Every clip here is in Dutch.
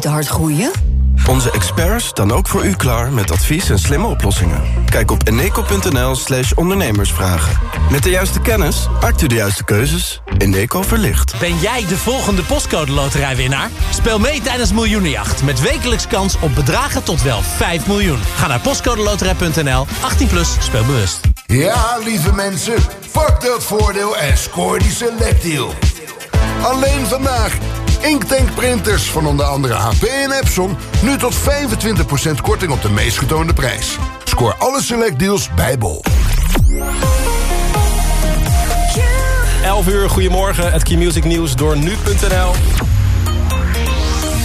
niet te hard groeien? Onze experts staan ook voor u klaar met advies en slimme oplossingen. Kijk op eneco.nl slash ondernemersvragen. Met de juiste kennis maakt u de juiste keuzes. Eneco verlicht. Ben jij de volgende postcode loterijwinnaar? Speel mee tijdens Miljoenenjacht. Met wekelijks kans op bedragen tot wel 5 miljoen. Ga naar postcodeloterij.nl. 18 plus, speel bewust. Ja, lieve mensen. Pak dat voordeel en scoor die selectdeal. Alleen vandaag. Inktank printers van onder andere HP en Epson... nu tot 25% korting op de meest getoonde prijs. Scoor alle select deals bij Bol. 11 uur, goedemorgen. Het Key Music Nieuws door nu.nl.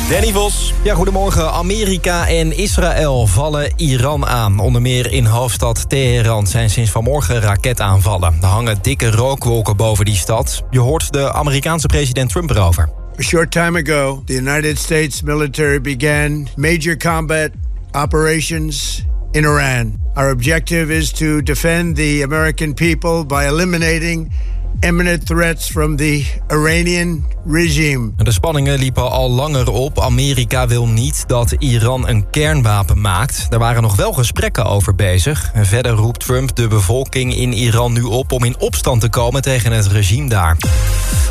Danny Vos. Ja, goedemorgen. Amerika en Israël vallen Iran aan. Onder meer in hoofdstad Teheran zijn sinds vanmorgen raketaanvallen. Er hangen dikke rookwolken boven die stad. Je hoort de Amerikaanse president Trump erover. A short time ago, the United States military began major combat operations in Iran. Our objective is to defend the American people by eliminating imminent threats from the Iranian regime. De spanningen liepen al langer op. Amerika wil niet dat Iran een kernwapen maakt. Er waren nog wel gesprekken over bezig. En verder roept Trump de bevolking in Iran nu op... om in opstand te komen tegen het regime daar.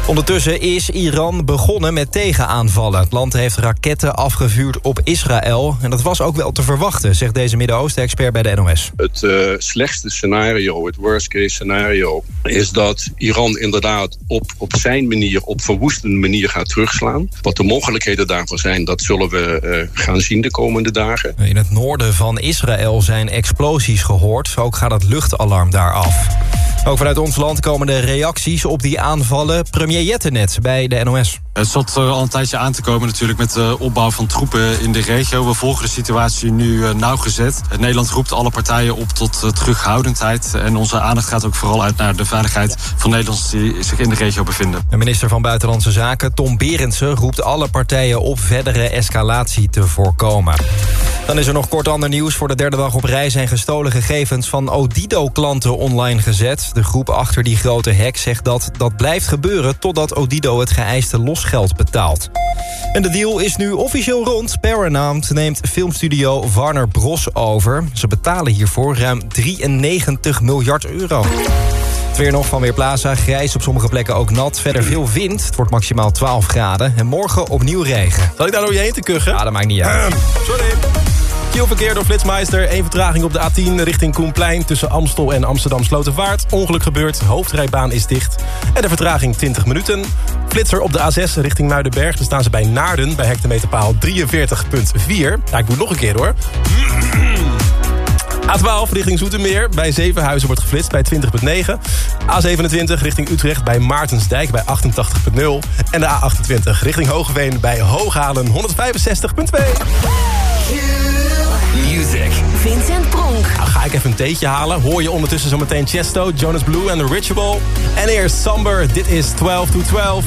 Ondertussen is Iran begonnen met tegenaanvallen. Het land heeft raketten afgevuurd op Israël. En dat was ook wel te verwachten, zegt deze Midden-Oosten-expert bij de NOS. Het uh, slechtste scenario, het worst case scenario... is dat Iran inderdaad op, op zijn manier, op verwoestende manier gaat terugslaan. Wat de mogelijkheden daarvoor zijn, dat zullen we uh, gaan zien de komende dagen. In het noorden van Israël zijn explosies gehoord. Ook gaat het luchtalarm daar af. Ook vanuit ons land komen de reacties op die aanvallen. Premier Jettenet bij de NOS. Het zat al een tijdje aan te komen natuurlijk met de opbouw van troepen in de regio. We volgen de situatie nu nauwgezet. Nederland roept alle partijen op tot terughoudendheid. En onze aandacht gaat ook vooral uit naar de veiligheid van Nederlanders die zich in de regio bevinden. De minister van Buitenlandse Zaken, Tom Berendsen, roept alle partijen op verdere escalatie te voorkomen. Dan is er nog kort ander nieuws. Voor de derde dag op rij zijn gestolen gegevens van Odido-klanten online gezet. De groep achter die grote hack zegt dat dat blijft gebeuren... totdat Odido het geëiste losgeld betaalt. En de deal is nu officieel rond. Paramount neemt filmstudio Warner Bros. over. Ze betalen hiervoor ruim 93 miljard euro. Het weer nog van Weerplaza. Grijs op sommige plekken ook nat. Verder veel wind. Het wordt maximaal 12 graden. En morgen opnieuw regen. Zal ik daar door je heen te kuchen? Ja, dat maakt niet uit. Sorry. Verkeer door Flitsmeister. Eén vertraging op de A10 richting Koenplein... tussen Amstel en Amsterdam Slotervaart. Ongeluk gebeurd, hoofdrijbaan is dicht. En de vertraging 20 minuten. Flitser op de A6 richting Muidenberg. Daar staan ze bij Naarden bij hectometerpaal 43.4. Ja, ik moet nog een keer hoor. A12 richting Zoetermeer. Bij Zevenhuizen wordt geflitst bij 20.9. A27 richting Utrecht bij Maartensdijk bij 88.0. En de A28 richting Hogeveen bij Hooghalen 165.2. ga ik even een theetje halen. Hoor je ondertussen zometeen Chesto, Jonas Blue en The Ritual. En eerst Samber, dit is 12 to 12.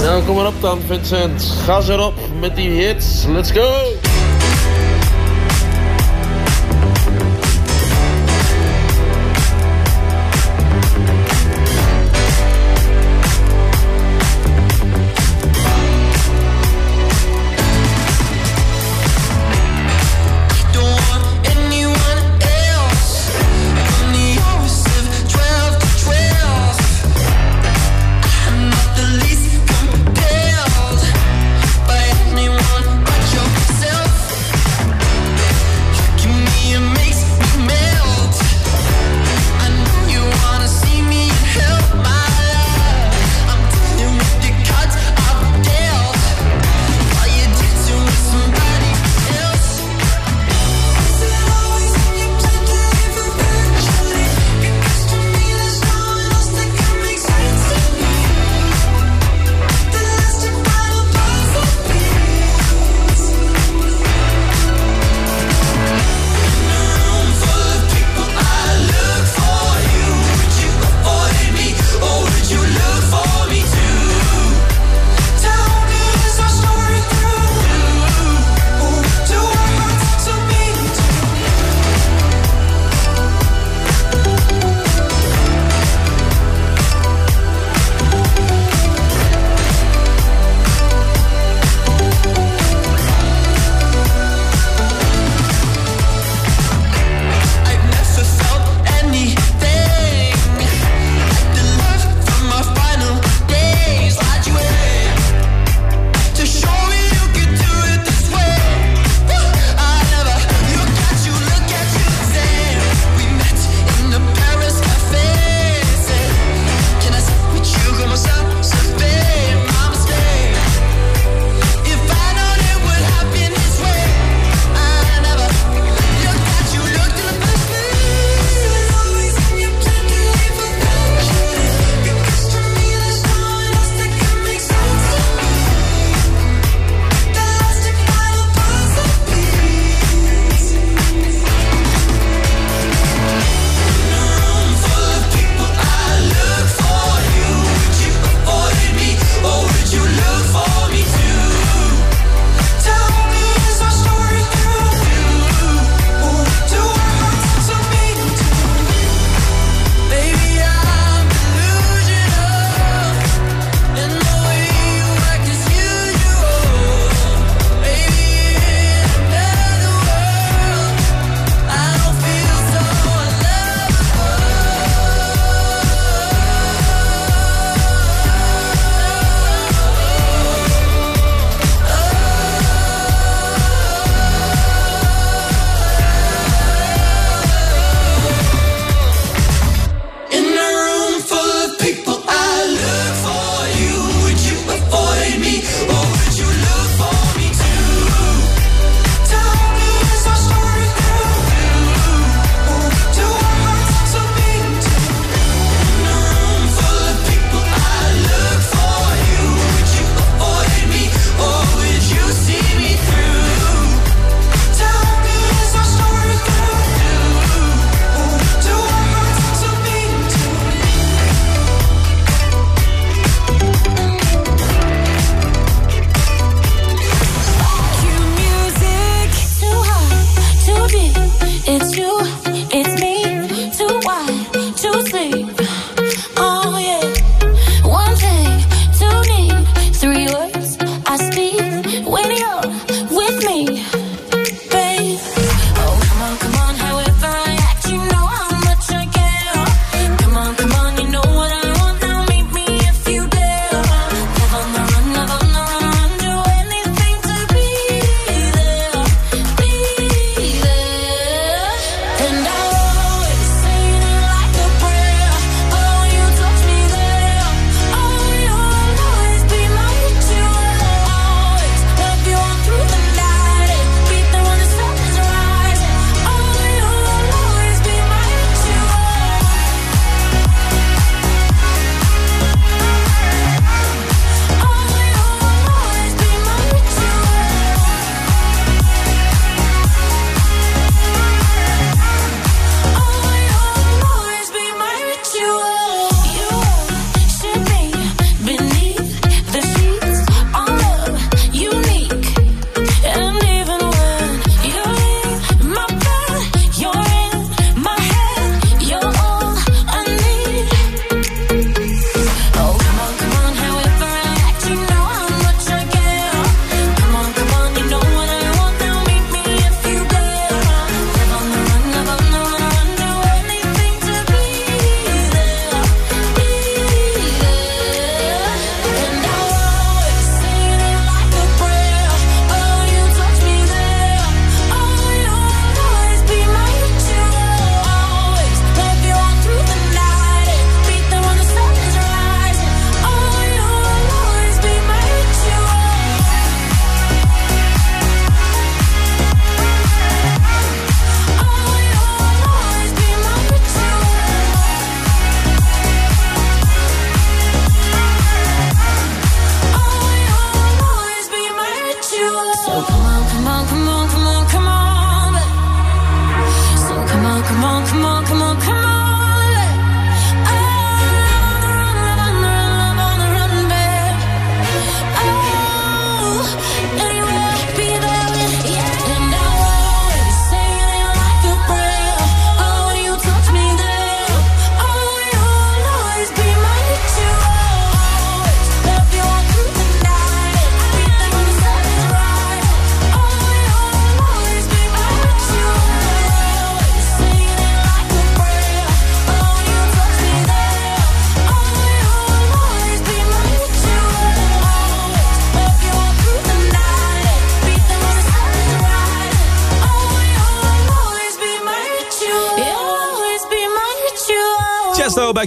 Nou, kom maar op dan, Vincent. Ga ze erop met die hits. Let's go!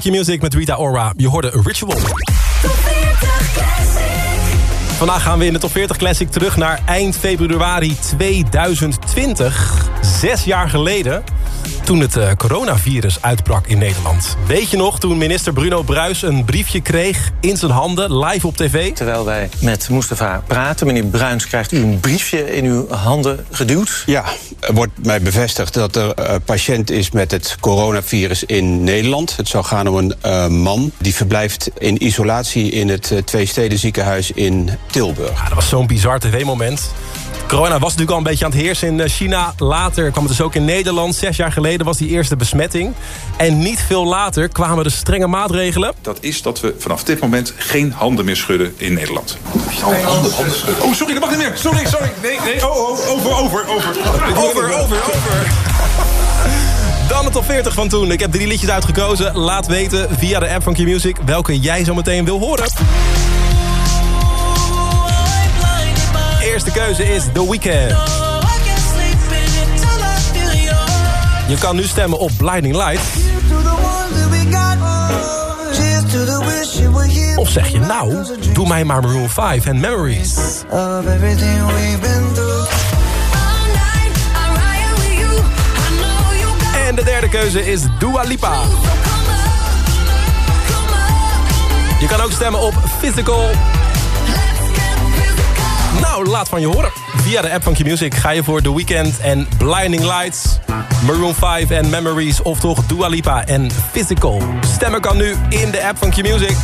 Your Music met Rita Ora. Je hoorde Ritual. Vandaag gaan we in de Top 40 Classic terug naar eind februari 2020. Zes jaar geleden toen het uh, coronavirus uitbrak in Nederland. Weet je nog, toen minister Bruno Bruis een briefje kreeg in zijn handen, live op tv? Terwijl wij met Mustafa praten, meneer Bruins, krijgt u een briefje in uw handen geduwd? Ja, wordt mij bevestigd dat er uh, patiënt is met het coronavirus in Nederland. Het zou gaan om een uh, man die verblijft in isolatie in het Twee Steden ziekenhuis in Tilburg. Ja, dat was zo'n bizar tv-moment. Corona was natuurlijk al een beetje aan het heersen in China. Later kwam het dus ook in Nederland. Zes jaar geleden was die eerste besmetting. En niet veel later kwamen de strenge maatregelen. Dat is dat we vanaf dit moment geen handen meer schudden in Nederland. Handen, handen schudden. Oh, sorry, dat mag niet meer. Sorry, sorry. Nee, nee, oh, oh, over, over, over. Over, over, over. Dan de top 40 van toen. Ik heb drie liedjes uitgekozen. Laat weten via de app van Q-Music welke jij zo meteen wil horen. Eerste keuze is The Weeknd. Je kan nu stemmen op Blinding Lights. Of zeg je nou, doe mij maar Maroon 5 en Memories. En de derde keuze is Dua Lipa. Je kan ook stemmen op Physical nou, laat van je horen. Via de app van Q-Music ga je voor The Weeknd en Blinding Lights... Maroon 5 en Memories of toch Dua Lipa en Physical. Stemmen kan nu in de app van Q-Music.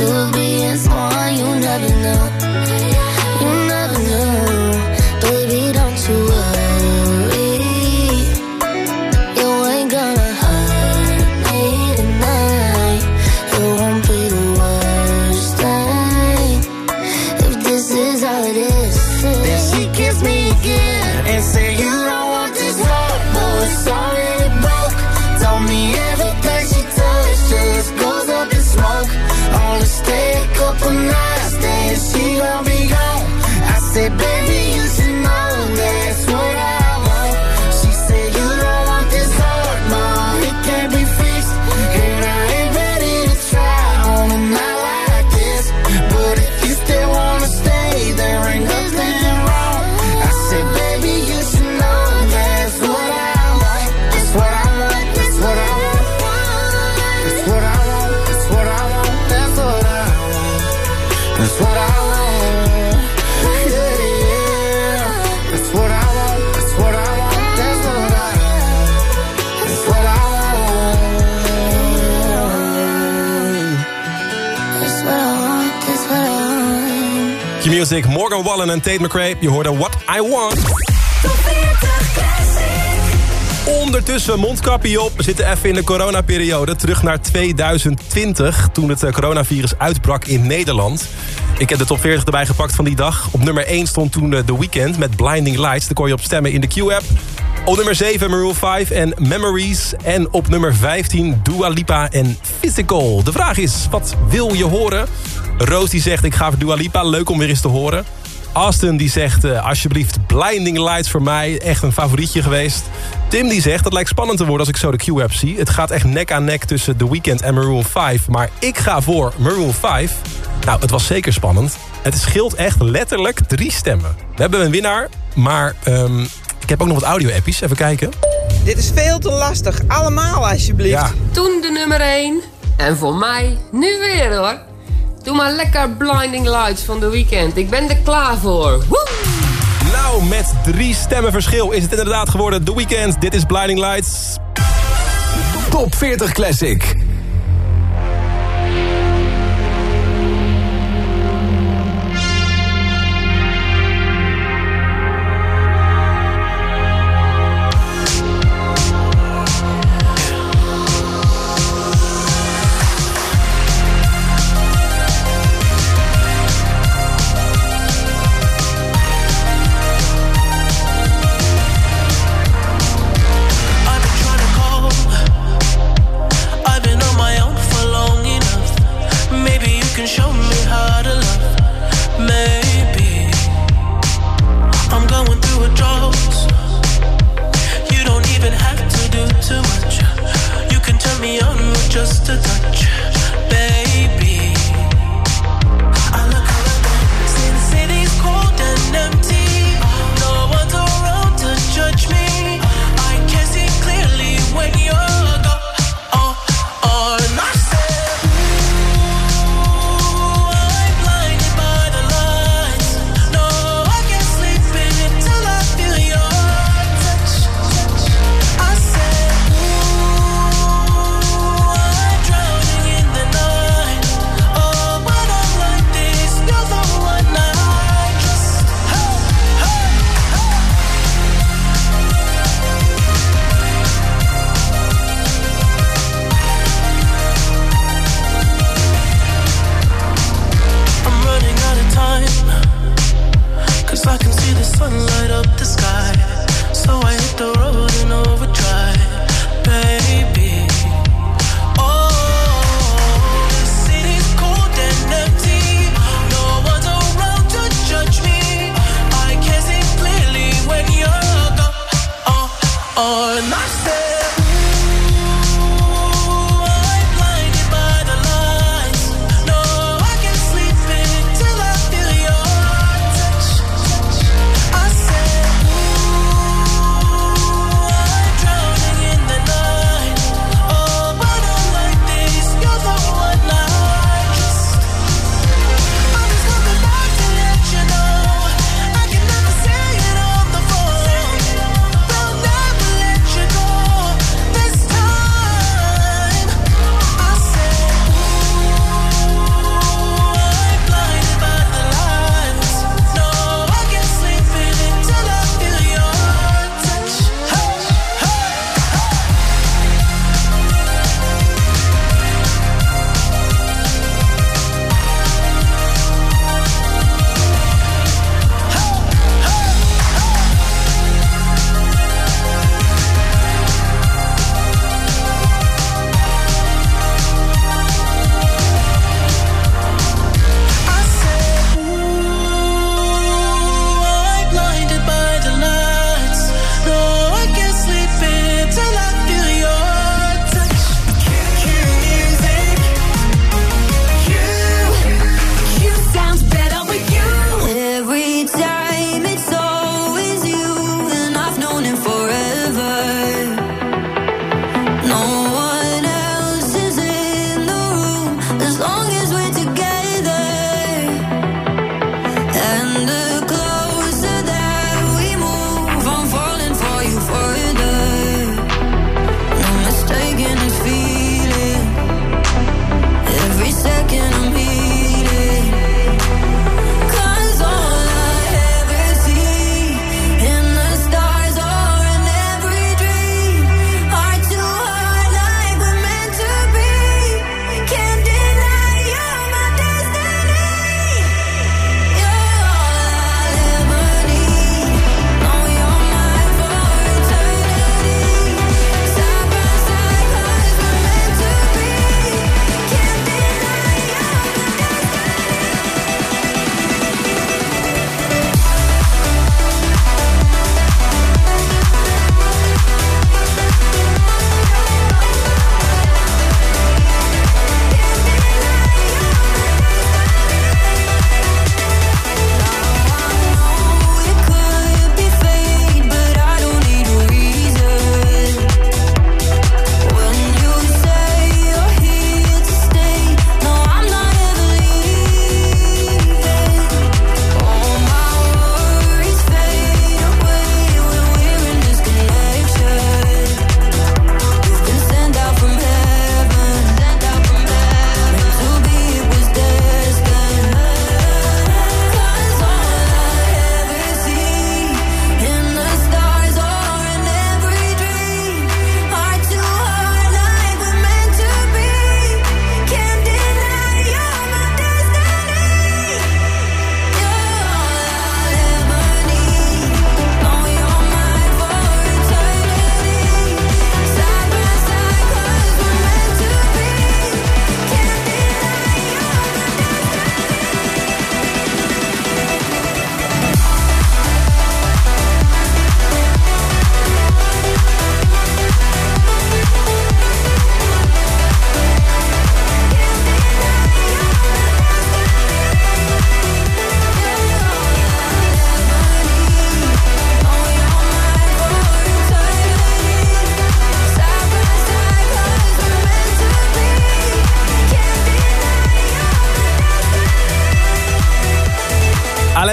to be and someone you never know. Q-Music, Morgan Wallen en Tate McRae. Je hoorde What I Want. Ondertussen, mondkapje op. We zitten even in de coronaperiode. Terug naar 2020, toen het eh, coronavirus uitbrak in Nederland. Ik heb de top 40 erbij gepakt van die dag. Op nummer 1 stond toen eh, The Weeknd met Blinding Lights. Daar kon je op stemmen in de Q-app. Op nummer 7 Maroon 5 en Memories. En op nummer 15 Dua Lipa en Physical. De vraag is, wat wil je horen? Roos die zegt, ik ga voor Dua Lipa. Leuk om weer eens te horen. Austin die zegt, eh, alsjeblieft Blinding Lights voor mij. Echt een favorietje geweest. Tim die zegt, het lijkt spannend te worden als ik zo de Q-app zie. Het gaat echt nek aan nek tussen The Weeknd en Maroon 5. Maar ik ga voor Maroon 5. Nou, het was zeker spannend. Het scheelt echt letterlijk drie stemmen. We hebben een winnaar, maar ehm, ik heb ook nog wat audio-appies. Even kijken. Dit is veel te lastig. Allemaal alsjeblieft. Ja. Toen de nummer 1. En voor mij nu weer hoor. Doe maar lekker Blinding Lights van The Weeknd. Ik ben er klaar voor. Woe! Nou, met drie stemmen verschil is het inderdaad geworden The Weeknd. Dit is Blinding Lights. Top 40 Classic.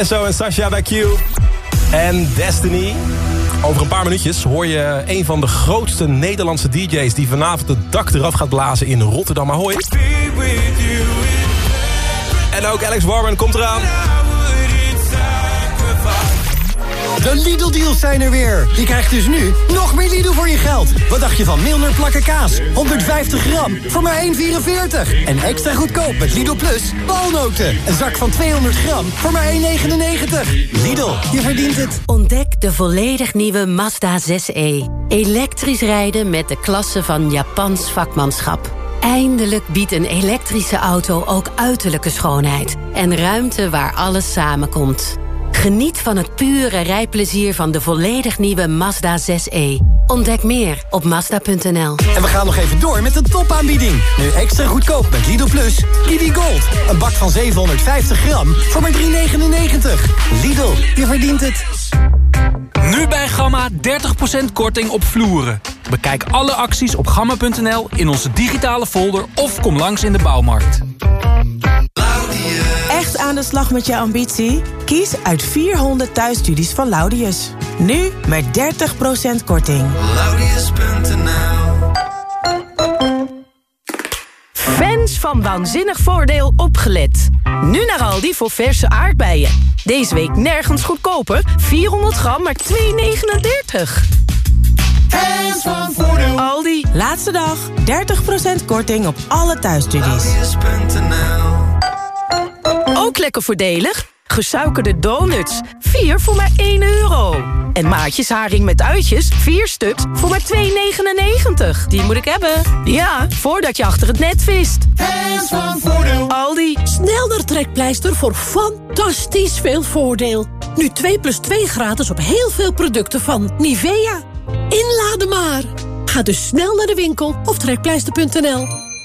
Zo en Sasha bij Q. En Destiny. Over een paar minuutjes hoor je een van de grootste Nederlandse DJ's... die vanavond het dak eraf gaat blazen in Rotterdam. Ahoy. En ook Alex Warren komt eraan. De Lidl-deals zijn er weer. Je krijgt dus nu nog meer Lidl voor je geld. Wat dacht je van Milner plakken kaas? 150 gram voor maar 1,44. En extra goedkoop met Lidl Plus walnoten. Een zak van 200 gram voor maar 1,99. Lidl, je verdient het. Ontdek de volledig nieuwe Mazda 6e. Elektrisch rijden met de klasse van Japans vakmanschap. Eindelijk biedt een elektrische auto ook uiterlijke schoonheid... en ruimte waar alles samenkomt. Geniet van het pure rijplezier van de volledig nieuwe Mazda 6e. Ontdek meer op Mazda.nl. En we gaan nog even door met de topaanbieding. Nu extra goedkoop met Lidl Plus. Lidl Gold. Een bak van 750 gram voor maar 3,99. Lidl, je verdient het. Nu bij Gamma 30% korting op vloeren. Bekijk alle acties op gamma.nl in onze digitale folder... of kom langs in de bouwmarkt. Aan de slag met je ambitie? Kies uit 400 thuisstudies van Laudius. Nu met 30% korting. Fans van Waanzinnig Voordeel opgelet. Nu naar Aldi voor verse aardbeien. Deze week nergens goedkoper. 400 gram, maar 2,39. Fans van Voordeel. Aldi. Laatste dag. 30% korting op alle thuisstudies. Ook lekker voordelig. Gesuikerde donuts. 4 voor maar 1 euro. En maatjes haring met uitjes. 4 stuks voor maar 2,99. Die moet ik hebben. Ja, voordat je achter het net vist. Fans van Voordeel. Aldi. Snel naar Trekpleister voor fantastisch veel voordeel. Nu 2 plus 2 gratis op heel veel producten van Nivea. Inladen maar. Ga dus snel naar de winkel of trekpleister.nl.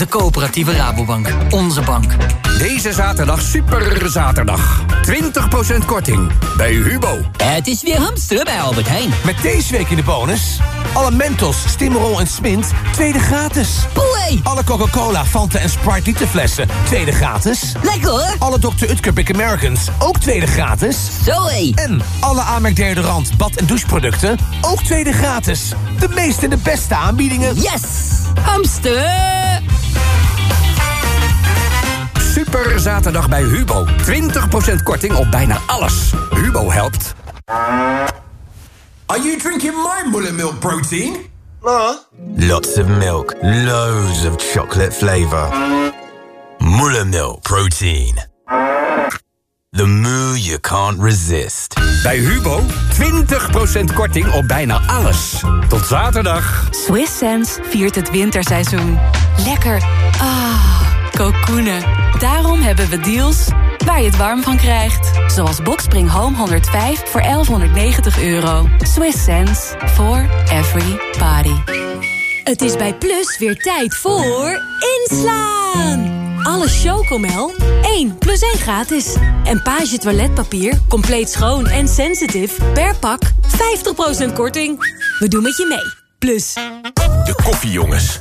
De coöperatieve Rabobank. Onze bank. Deze zaterdag super zaterdag. 20% korting bij Hubo. Het is weer hamsteren bij Albert Heijn. Met deze week in de bonus... alle Mentos, Stimmerol en Smint, tweede gratis. Boei! Alle Coca-Cola, Fanta en Sprite literflessen, tweede gratis. Lekker hoor! Alle Dr. Utker Big Americans, ook tweede gratis. Zoé! En alle Amerk deodorant, bad- en doucheproducten, ook tweede gratis. De meeste en de beste aanbiedingen. Yes! Hamster! Super zaterdag bij Hubo. 20% korting op bijna alles. Hubo helpt. Are you drinking my Mullet Milk protein? No. Lots of milk, loads of chocolate flavor. Mullet Milk protein. The moo you can't resist. Bij Hubo 20% korting op bijna alles. Tot zaterdag. Swiss Sense viert het winterseizoen. Lekker. Ah, kokoenen. Daarom hebben we deals waar je het warm van krijgt. Zoals Boxspring Home 105 voor 1190 euro. Swiss sense for every party. Het is bij Plus weer tijd voor inslaan. Alle Chocomel 1 plus 1 gratis. En Page toiletpapier, compleet schoon en sensitive per pak 50% korting. We doen met je mee. Plus. De koffiejongens.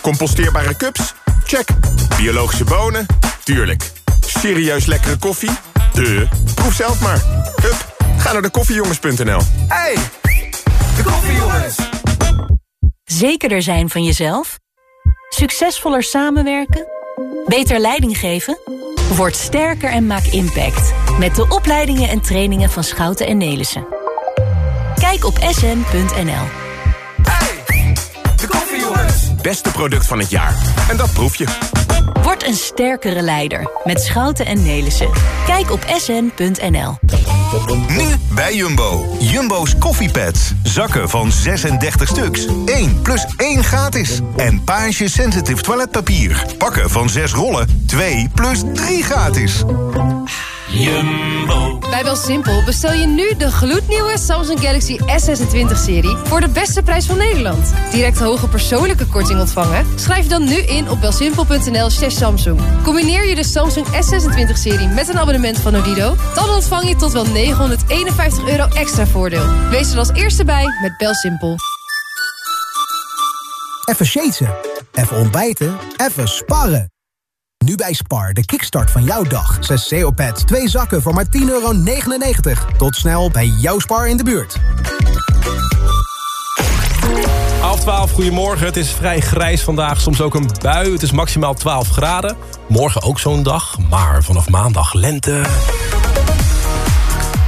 Composteerbare cups? Check. Biologische bonen? Tuurlijk. Serieus lekkere koffie? De. Proef zelf maar. Hup, ga naar de koffiejongens.nl. Hey, de koffiejongens. Zekerder zijn van jezelf? Succesvoller samenwerken? Beter leiding geven? Word sterker en maak impact. Met de opleidingen en trainingen van Schouten en Nelissen. Kijk op sn.nl. Beste product van het jaar. En dat proef je. Word een sterkere leider met Schouten en Nelissen. Kijk op sn.nl. Nu bij Jumbo. Jumbo's koffiepads. Zakken van 36 stuks. 1 plus 1 gratis. En Page Sensitive toiletpapier. Pakken van 6 rollen. 2 plus 3 gratis. Jumbo. Bij Belsimpel bestel je nu de gloednieuwe Samsung Galaxy S26-serie... voor de beste prijs van Nederland. Direct hoge persoonlijke korting ontvangen? Schrijf je dan nu in op belsimpel.nl slash Samsung. Combineer je de Samsung S26-serie met een abonnement van Odido... dan ontvang je tot wel 951 euro extra voordeel. Wees er als eerste bij met Belsimpel. Even shaten, even ontbijten, even sparren. Nu bij Spar, de kickstart van jouw dag. 6 CO-pads, 2 zakken voor maar 10,99 euro. Tot snel bij jouw Spar in de buurt. Half 12, goedemorgen. Het is vrij grijs vandaag, soms ook een bui. Het is maximaal 12 graden. Morgen ook zo'n dag, maar vanaf maandag lente.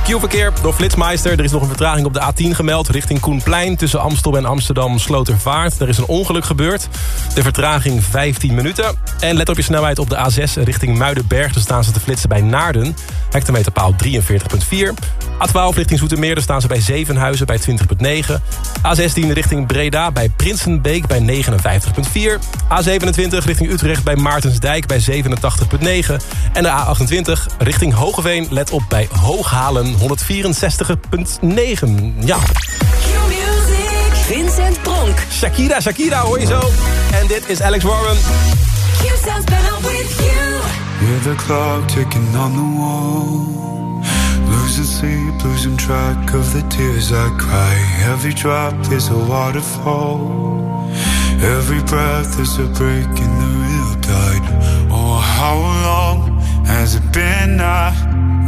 Q-verkeer door Flitsmeister. Er is nog een vertraging op de A10 gemeld richting Koenplein... tussen Amstel en Amsterdam Slotervaart. Er is een ongeluk gebeurd. De vertraging 15 minuten. En let op je snelheid op de A6 richting Muidenberg. Daar staan ze te flitsen bij Naarden. Hectometerpaal 43.4. A12 richting Zoetermeer. Daar staan ze bij Zevenhuizen bij 20.9. A16 richting Breda bij Prinsenbeek bij 59.4. A27 richting Utrecht bij Maartensdijk bij 87.9. En de A28 richting Hogeveen. Let op bij Hooghalen 164.9. Ja. Vincent Pronk. Shakira, Shakira hoor je zo. En dit is Alex Warren. Hear the clock ticking on the wall. Losing sleep, losing track of the tears I cry. Every drop is a waterfall. Every breath is a break in the real tide. Oh, how long has it been? I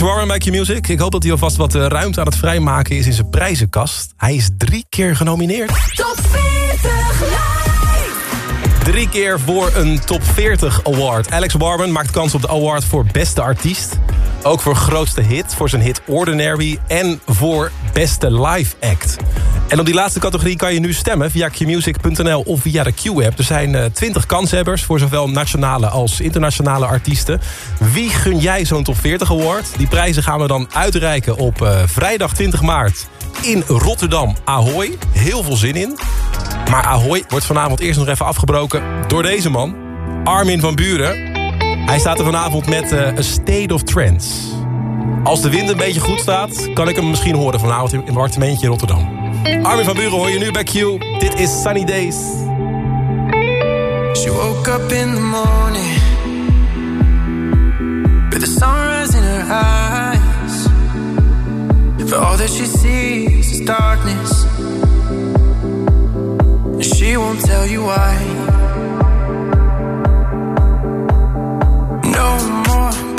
Alex Warren bij Q-Music. Ik hoop dat hij alvast wat eh, ruimte aan het vrijmaken is in zijn prijzenkast. Hij is drie keer genomineerd. Top 40 live. Drie keer voor een Top 40 Award. Alex Warren maakt kans op de award voor beste artiest. Ook voor grootste hit, voor zijn hit Ordinary... en voor beste live act. En op die laatste categorie kan je nu stemmen via qmusic.nl of via de Q-app. Er zijn uh, 20 kanshebbers voor zowel nationale als internationale artiesten. Wie gun jij zo'n Top 40 Award? Die prijzen gaan we dan uitreiken op uh, vrijdag 20 maart in Rotterdam Ahoy. Heel veel zin in. Maar Ahoy wordt vanavond eerst nog even afgebroken door deze man. Armin van Buren. Hij staat er vanavond met uh, A State of Trance. Als de wind een beetje goed staat, kan ik hem misschien horen vanavond in een appartementje in Rotterdam. Armin van Buren hoor je nu bij Q. Dit is Sunny Days. She woke up in the morning With the sunrise in her eyes For all that she sees is darkness And she won't tell you why No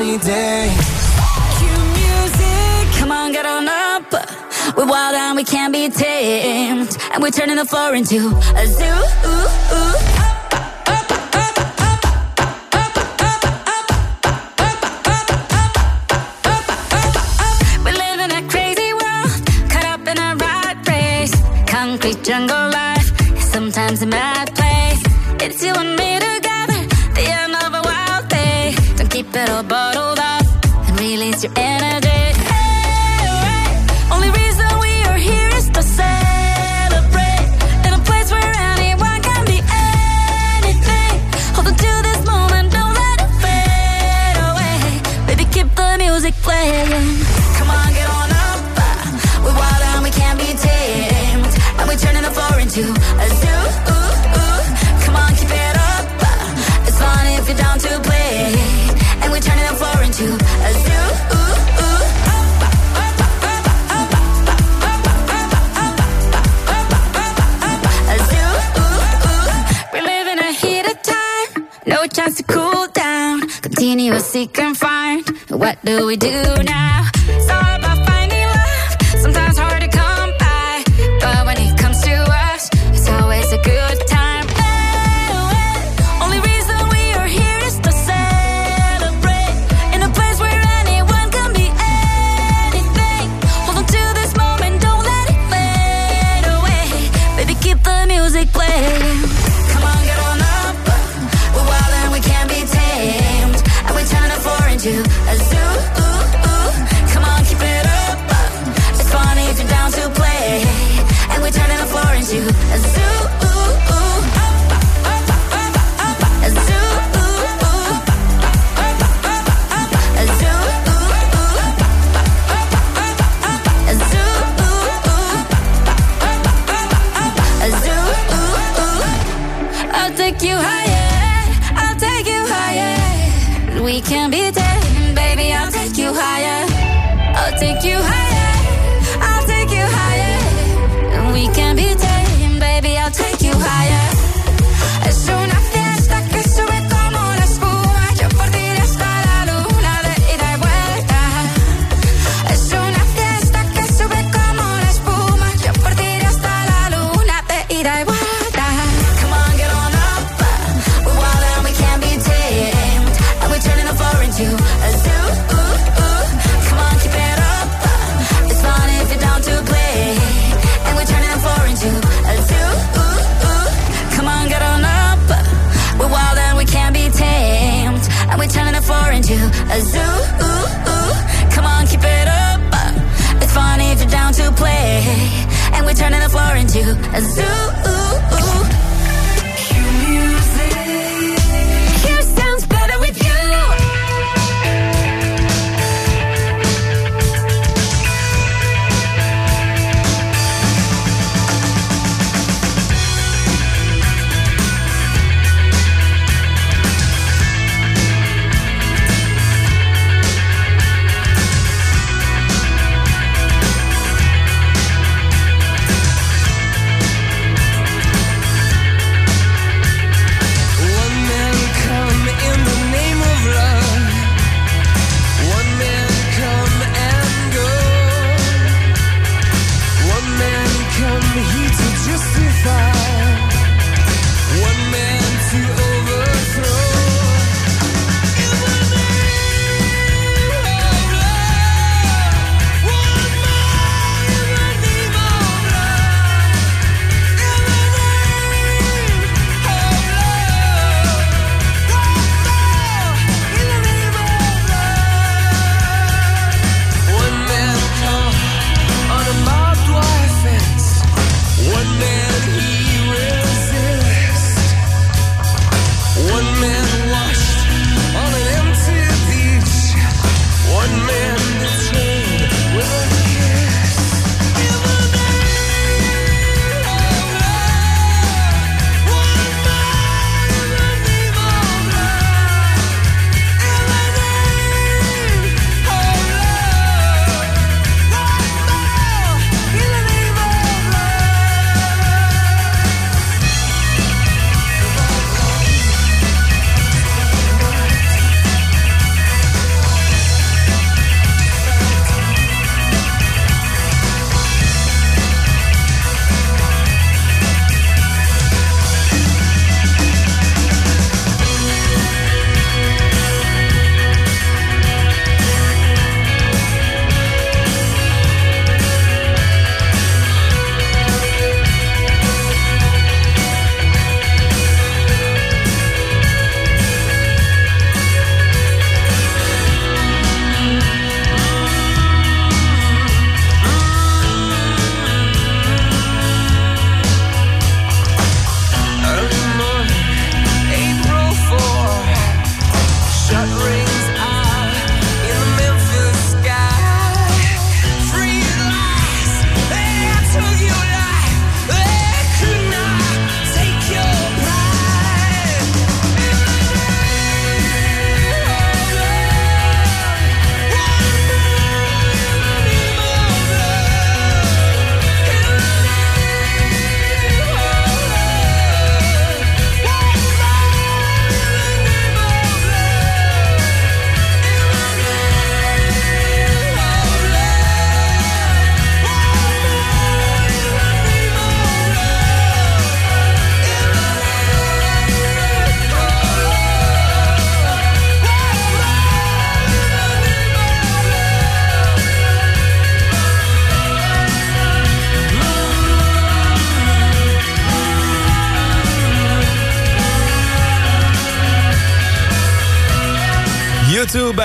sunny day. Cue music, come on, get on up. We're wild and we can't be tamed, and we're turning the floor into a zoo. Ooh, ooh. do we do now?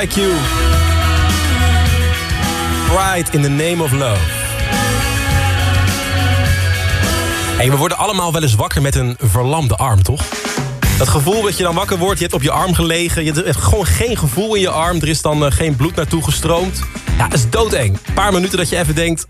Bij Q. Right in the name of love. Hey, we worden allemaal wel eens wakker met een verlamde arm, toch? Dat gevoel dat je dan wakker wordt, je hebt op je arm gelegen... je hebt gewoon geen gevoel in je arm, er is dan uh, geen bloed naartoe gestroomd. Ja, het is doodeng. Een paar minuten dat je even denkt,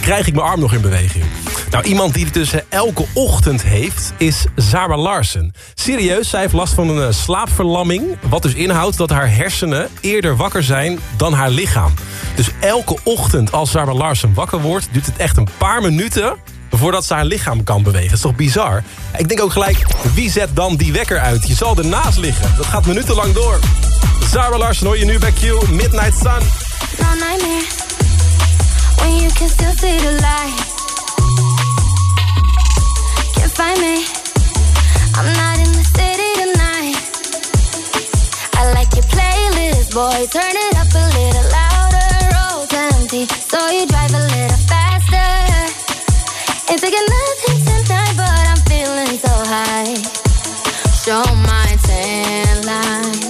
krijg ik mijn arm nog in beweging? Nou, iemand die het dus elke ochtend heeft, is Zara Larsen. Serieus, zij heeft last van een uh, slaapverlamming... wat dus inhoudt dat haar hersenen eerder wakker zijn dan haar lichaam. Dus elke ochtend als Zara Larsen wakker wordt... duurt het echt een paar minuten voordat ze haar lichaam kan bewegen. Dat is toch bizar? Ik denk ook gelijk, wie zet dan die wekker uit? Je zal ernaast liggen. Dat gaat minutenlang door. Zara Larsen hoor je nu bij Q, Midnight Sun. When you can still see the light. I'm not in the city tonight. I like your playlist, boy, turn it up a little louder. You drive a little faster. Taking nothing tonight, but I'm feeling so high. Show my tan lines,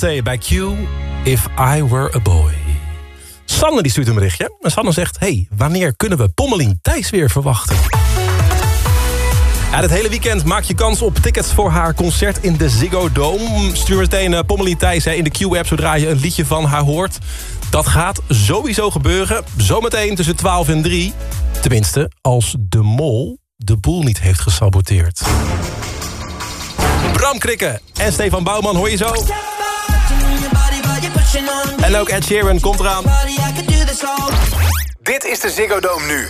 Beyoncé bij Q, If I Were a Boy. Sanne die stuurt een berichtje. En Sanne zegt, hey, wanneer kunnen we Pommelien Thijs weer verwachten? Dit hele weekend maak je kans op tickets voor haar concert in de Ziggo Dome. Stuur meteen uh, Pommelien Thijs in de Q-app zodra je een liedje van haar hoort. Dat gaat sowieso gebeuren. Zometeen tussen 12 en 3. Tenminste, als de mol de boel niet heeft gesaboteerd. Bram Krikke en Stefan Bouwman hoor je zo. En ook Ed Sheeran komt eraan. Dit is de Ziggo Dome nu.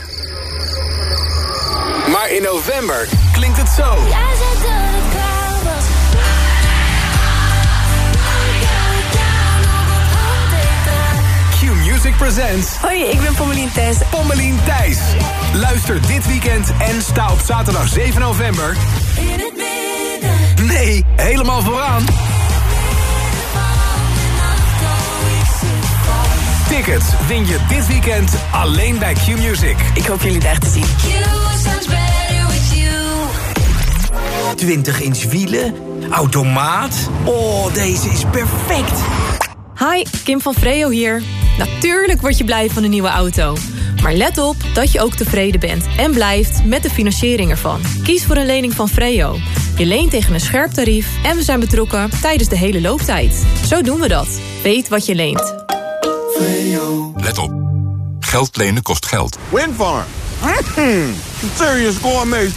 Maar in november klinkt het zo. Q-Music Presents... Hoi, ik ben Pommelien Thijs. Pommelien Thijs. Luister dit weekend en sta op zaterdag 7 november... In het midden. Nee, helemaal vooraan. Tickets win je dit weekend alleen bij Q-Music. Ik hoop jullie daar te zien. 20 inch wielen, automaat. Oh, deze is perfect. Hi, Kim van Freo hier. Natuurlijk word je blij van een nieuwe auto. Maar let op dat je ook tevreden bent en blijft met de financiering ervan. Kies voor een lening van Freo. Je leent tegen een scherp tarief en we zijn betrokken tijdens de hele looptijd. Zo doen we dat. Weet wat je leent. Let op. Geld lenen kost geld. Windfarm. Mm, serious gourmet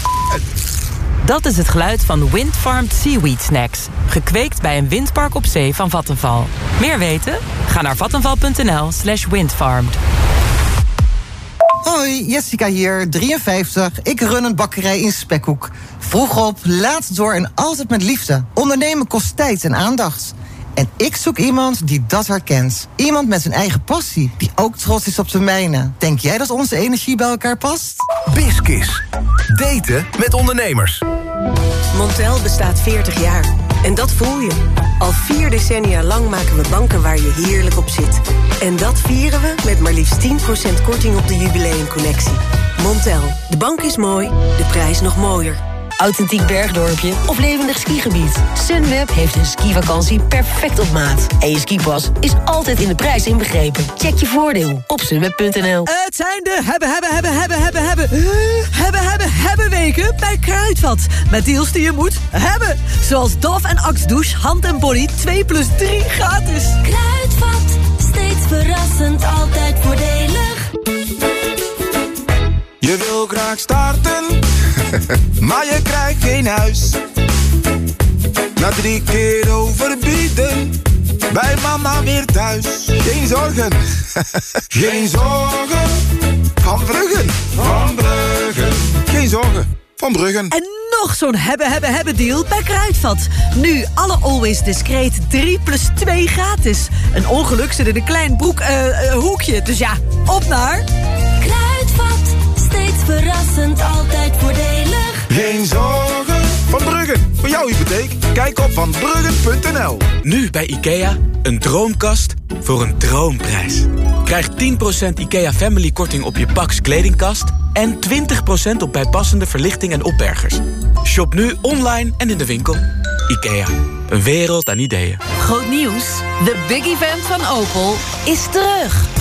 Dat is het geluid van Windfarmed Seaweed Snacks. Gekweekt bij een windpark op zee van Vattenval. Meer weten? Ga naar vattenval.nl slash windfarmed. Hoi, Jessica hier, 53. Ik run een bakkerij in Spekhoek. Vroeg op, laat door en altijd met liefde. Ondernemen kost tijd en aandacht. En ik zoek iemand die dat herkent. Iemand met zijn eigen passie, die ook trots is op zijn mijne. Denk jij dat onze energie bij elkaar past? Biskis. Daten met ondernemers. Montel bestaat 40 jaar. En dat voel je. Al vier decennia lang maken we banken waar je heerlijk op zit. En dat vieren we met maar liefst 10% korting op de jubileumconnectie. Montel. De bank is mooi, de prijs nog mooier. Authentiek bergdorpje of levendig skigebied. Sunweb heeft een skivakantie perfect op maat. En je skipas is altijd in de prijs inbegrepen. Check je voordeel op sunweb.nl. Het zijn de hebben, hebben, hebben, hebben, hebben, hebben, hebben, hebben, hebben weken bij Kruidvat. Met deals die je moet hebben. Zoals Dove en Axe Douche, hand en body 2 plus 3 gratis. Kruidvat, steeds verrassend, altijd voordelig. Je wil graag starten, maar je krijgt geen huis. Na drie keer overbieden, bij mama weer thuis. Geen zorgen, geen zorgen. Van Bruggen, van Bruggen. Geen zorgen, van Bruggen. En nog zo'n hebben, hebben, hebben deal bij Kruidvat. Nu alle Always Discreet 3 plus 2 gratis. Een ongeluk zit in een klein broek, eh, eh, hoekje. Dus ja, op naar... Kruidvat, steeds verrassend, altijd voordelig. Geen zorgen, van Bruggen. Voor jouw hypotheek, kijk op vanbruggen.nl. Nu bij IKEA, een droomkast voor een droomprijs. Krijg 10% IKEA Family korting op je Pax kledingkast... en 20% op bijpassende verlichting en opbergers. Shop nu online en in de winkel. IKEA, een wereld aan ideeën. Groot nieuws. De big event van Opel is terug.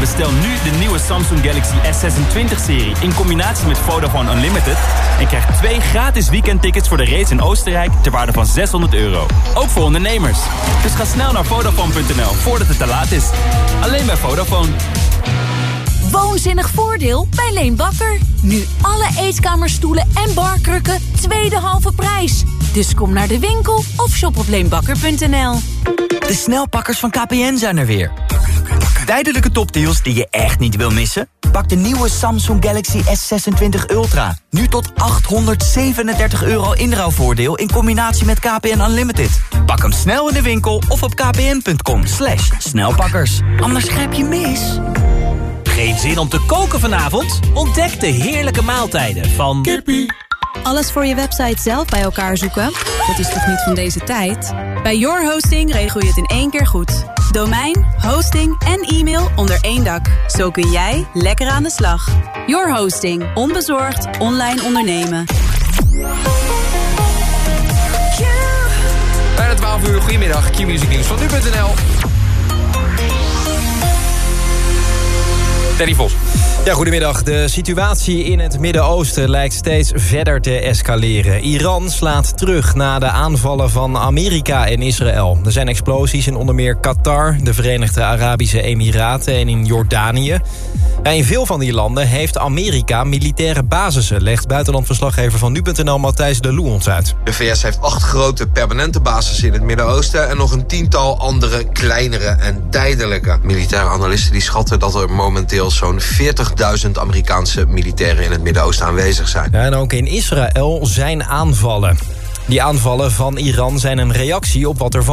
Bestel nu de nieuwe Samsung Galaxy S26-serie in combinatie met Vodafone Unlimited... en krijg twee gratis weekendtickets voor de race in Oostenrijk ter waarde van 600 euro. Ook voor ondernemers. Dus ga snel naar Vodafone.nl voordat het te laat is. Alleen bij Vodafone. Woonzinnig voordeel bij Leen Bakker. Nu alle eetkamerstoelen en barkrukken tweede halve prijs. Dus kom naar de winkel of shop op leenbakker.nl. De snelpakkers van KPN zijn er weer. Tijdelijke topdeals die je echt niet wil missen? Pak de nieuwe Samsung Galaxy S26 Ultra. Nu tot 837 euro inruilvoordeel in combinatie met KPN Unlimited. Pak hem snel in de winkel of op kpn.com slash snelpakkers. Anders grijp je mis. Geen zin om te koken vanavond? Ontdek de heerlijke maaltijden van... Kippie. Alles voor je website zelf bij elkaar zoeken? Dat is toch niet van deze tijd? Bij Your Hosting regel je het in één keer goed. Domein, hosting en e-mail onder één dak. Zo kun jij lekker aan de slag. Your Hosting. Onbezorgd online ondernemen. Bijna 12 uur, goedemiddag. Q-music van nu.nl. Danny Vos. Ja, goedemiddag. De situatie in het Midden-Oosten lijkt steeds verder te escaleren. Iran slaat terug na de aanvallen van Amerika en Israël. Er zijn explosies in onder meer Qatar, de Verenigde Arabische Emiraten en in Jordanië. In veel van die landen heeft Amerika militaire basissen... legt buitenlandverslaggever van nu.nl Matthijs de Lou ons uit. De VS heeft acht grote permanente bases in het Midden-Oosten... en nog een tiental andere kleinere en tijdelijke. Militaire analisten die schatten dat er momenteel zo'n 40.000 Amerikaanse militairen in het Midden-Oosten aanwezig zijn. En ook in Israël zijn aanvallen. Die aanvallen van Iran zijn een reactie op wat er van